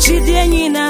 Ночи, день и ночь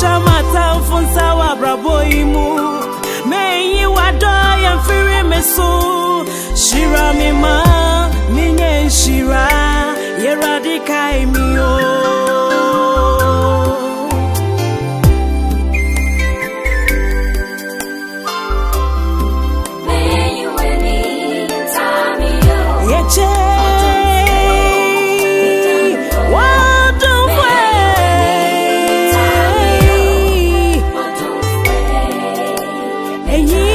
Shamata mfunza wa brabo ẹ̀yin.